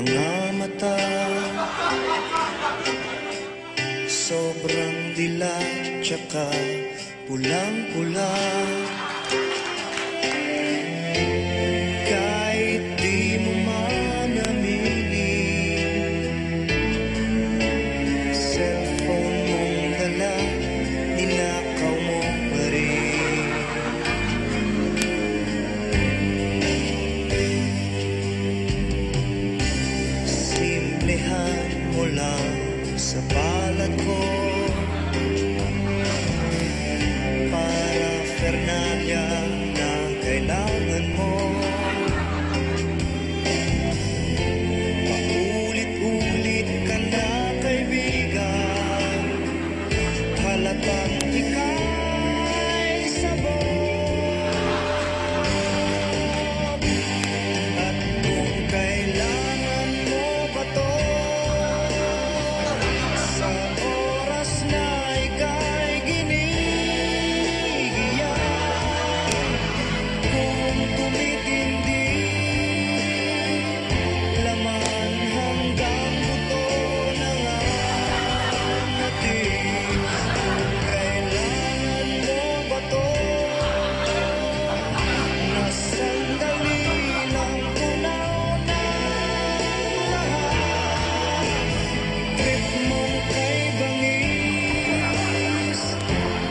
mga mata. Sobrang dilat tsaka pulang-pula. mo lang sa balat ko. Para Fernanda na kailangan mo.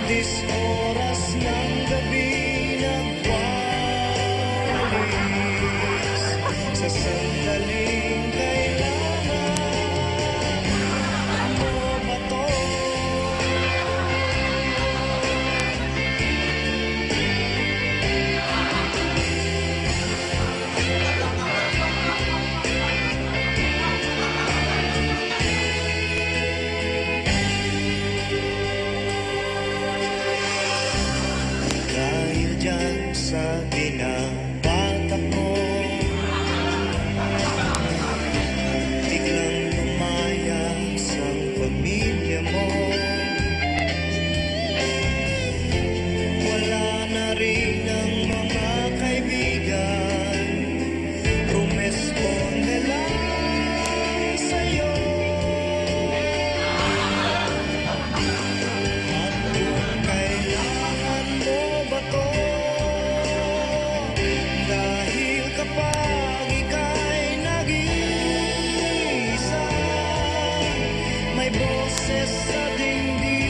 this sa dinang cessa de